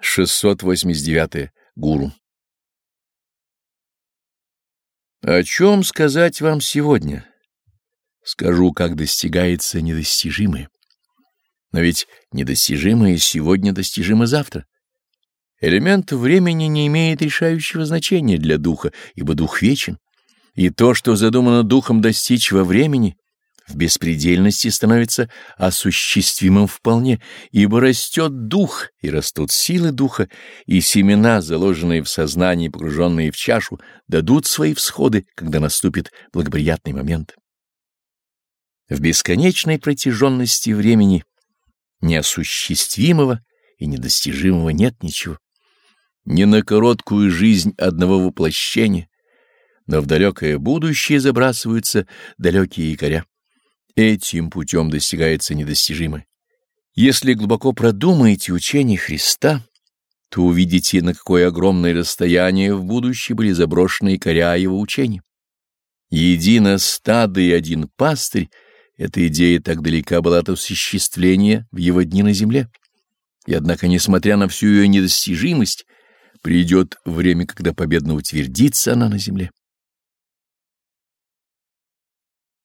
689. Гуру. О чем сказать вам сегодня? Скажу, как достигается недостижимое. Но ведь недостижимое сегодня достижимо завтра. Элемент времени не имеет решающего значения для духа, ибо дух вечен. И то, что задумано духом достичь во времени, в беспредельности становится осуществимым вполне, ибо растет дух, и растут силы духа, и семена, заложенные в сознании, погруженные в чашу, дадут свои всходы, когда наступит благоприятный момент. В бесконечной протяженности времени неосуществимого и недостижимого нет ничего. Не на короткую жизнь одного воплощения, но в далекое будущее забрасываются далекие якоря. Этим путем достигается недостижимое. Если глубоко продумаете учение Христа, то увидите, на какое огромное расстояние в будущее были заброшены якоря его учения. Едино стадо и один пастырь — эта идея так далека была от осуществления в его дни на земле. И однако, несмотря на всю ее недостижимость, придет время, когда победно утвердится она на земле.